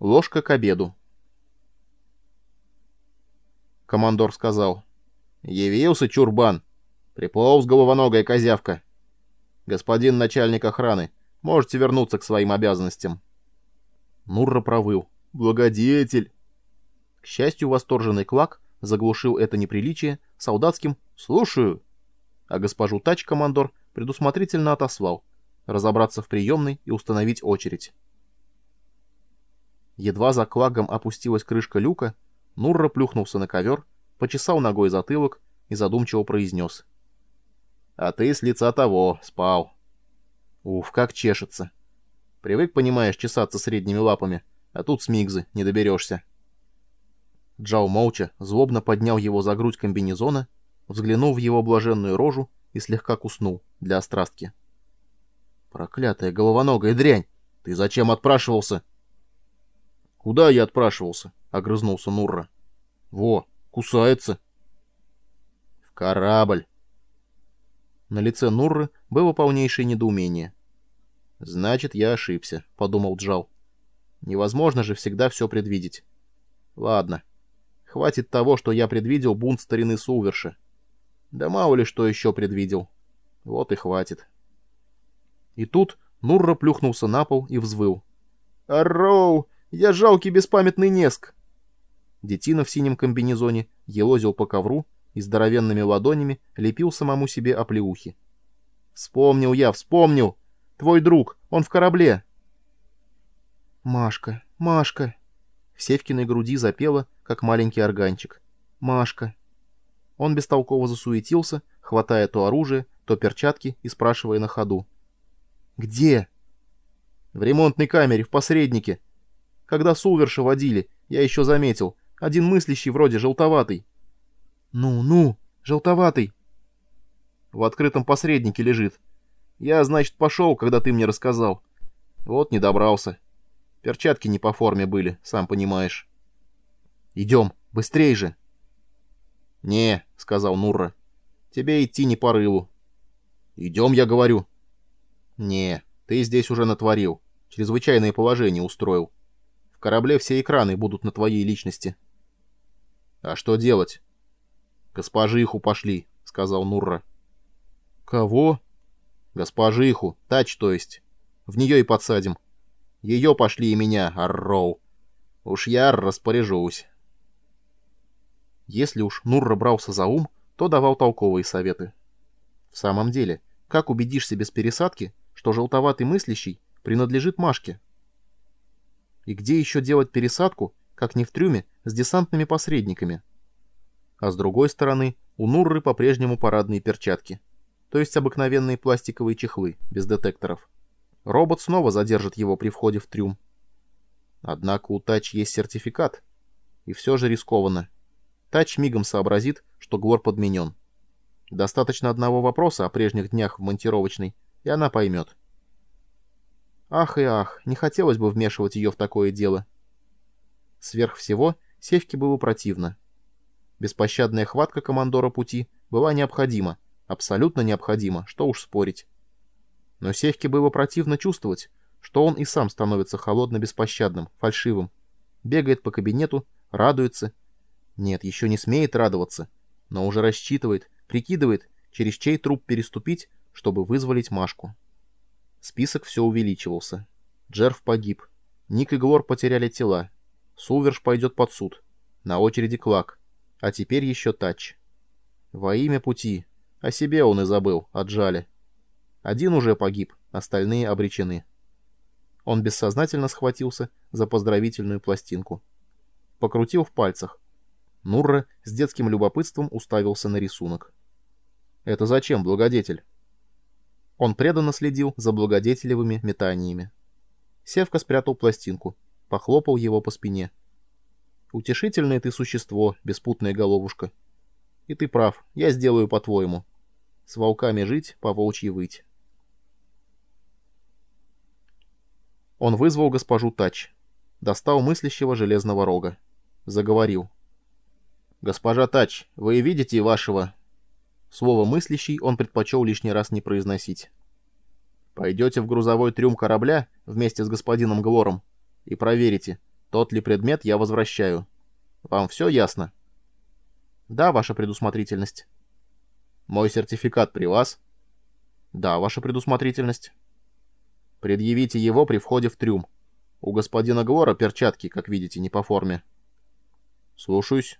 Ложка к обеду. Командор сказал. «Явился чурбан. Приполз головоногая козявка. Господин начальник охраны, можете вернуться к своим обязанностям». Нурра провыл. «Благодетель!» К счастью, восторженный Клак заглушил это неприличие солдатским «слушаю», а госпожу Тач командор предусмотрительно отослал, разобраться в приемной и установить очередь. Едва за Клагом опустилась крышка люка, Нурра плюхнулся на ковер, почесал ногой затылок и задумчиво произнес. «А ты с лица того, спал». «Уф, как чешется. Привык, понимаешь, чесаться средними лапами, а тут с мигзы не доберешься». Джао молча, злобно поднял его за грудь комбинезона, взглянул в его блаженную рожу и слегка куснул для острастки. «Проклятая головоногая дрянь! Ты зачем отпрашивался?» «Куда я отпрашивался?» — огрызнулся Нурра. «Во, кусается!» «В корабль!» На лице Нурры было полнейшее недоумение. «Значит, я ошибся», — подумал Джал. «Невозможно же всегда все предвидеть. Ладно, Хватит того, что я предвидел бунт старины Сулверша. Да мало ли что еще предвидел. Вот и хватит. И тут Нурра плюхнулся на пол и взвыл. «Арроу! Я жалкий беспамятный неск!» Детина в синем комбинезоне елозил по ковру и здоровенными ладонями лепил самому себе оплеухи. «Вспомнил я, вспомнил! Твой друг, он в корабле!» «Машка, Машка!» В Севкиной груди запела, как маленький органчик. «Машка». Он бестолково засуетился, хватая то оружие, то перчатки и спрашивая на ходу. «Где?» «В ремонтной камере, в посреднике. Когда Сулверша водили, я еще заметил. Один мыслящий вроде желтоватый». «Ну-ну, желтоватый». «В открытом посреднике лежит. Я, значит, пошел, когда ты мне рассказал. Вот не добрался. Перчатки не по форме были, сам понимаешь». Идем, быстрей же!» «Не», — сказал Нурра, — «тебе идти не по рылу». «Идем, я говорю». «Не, ты здесь уже натворил. Чрезвычайное положение устроил. В корабле все экраны будут на твоей личности». «А что делать?» «Госпожиху пошли», — сказал Нурра. «Кого?» «Госпожиху, тач, то есть. В нее и подсадим. Ее пошли и меня, Арроу. Уж я распоряжусь». Если уж Нурра брался за ум, то давал толковые советы. В самом деле, как убедишься без пересадки, что желтоватый мыслящий принадлежит Машке? И где еще делать пересадку, как не в трюме, с десантными посредниками? А с другой стороны, у Нурры по-прежнему парадные перчатки, то есть обыкновенные пластиковые чехлы, без детекторов. Робот снова задержит его при входе в трюм. Однако у Тач есть сертификат, и все же рискованно. Тач мигом сообразит, что Глор подменен. Достаточно одного вопроса о прежних днях в монтировочной, и она поймет. Ах и ах, не хотелось бы вмешивать ее в такое дело. Сверх всего, Севке было противно. Беспощадная хватка командора пути была необходима, абсолютно необходима, что уж спорить. Но Севке было противно чувствовать, что он и сам становится холодно-беспощадным, фальшивым, бегает по кабинету, радуется нет, еще не смеет радоваться, но уже рассчитывает, прикидывает, через чей труп переступить, чтобы вызволить Машку. Список все увеличивался. Джерф погиб. Ник и Глор потеряли тела. Сулверш пойдет под суд. На очереди Клак. А теперь еще Тач. Во имя пути. О себе он и забыл, отжали. Один уже погиб, остальные обречены. Он бессознательно схватился за поздравительную пластинку. Покрутил в пальцах. Нурра с детским любопытством уставился на рисунок. «Это зачем, благодетель?» Он преданно следил за благодетелевыми метаниями. Севка спрятал пластинку, похлопал его по спине. «Утешительное ты существо, беспутная головушка. И ты прав, я сделаю по-твоему. С волками жить, по волчьи выть». Он вызвал госпожу Тач. Достал мыслящего железного рога. Заговорил. «Госпожа Тач, вы видите вашего...» Слово «мыслящий» он предпочел лишний раз не произносить. «Пойдете в грузовой трюм корабля вместе с господином Глором и проверите, Тот ли предмет я возвращаю. Вам все ясно? Да, ваша предусмотрительность. Мой сертификат при вас? Да, ваша предусмотрительность. Предъявите его при входе в трюм. У господина Глора перчатки, как видите, не по форме. Слушаюсь.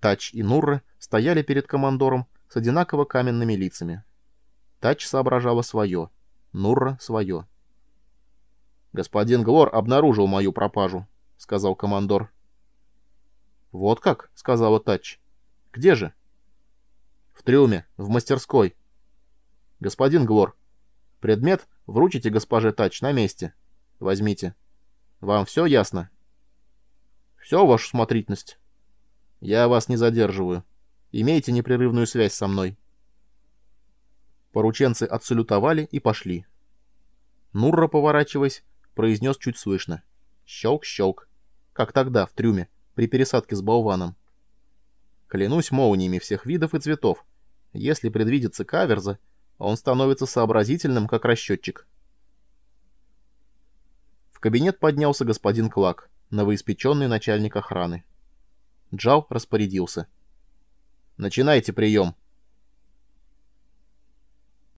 Тач и Нурра стояли перед командором с одинаково каменными лицами. Тач соображала свое, Нурра — свое. «Господин Глор обнаружил мою пропажу», — сказал командор. «Вот как?» — сказала Тач. «Где же?» «В трюме, в мастерской». «Господин Глор, предмет вручите госпоже Тач на месте. Возьмите. Вам все ясно?» «Все, ваша смотрительность». «Я вас не задерживаю. Имейте непрерывную связь со мной». Порученцы отсалютовали и пошли. Нурра, поворачиваясь, произнес чуть слышно. Щелк-щелк. Как тогда, в трюме, при пересадке с болваном. Клянусь молниями всех видов и цветов. Если предвидится каверза, он становится сообразительным, как расчетчик. В кабинет поднялся господин Клак, новоиспеченный начальник охраны. Джал распорядился. «Начинайте прием!»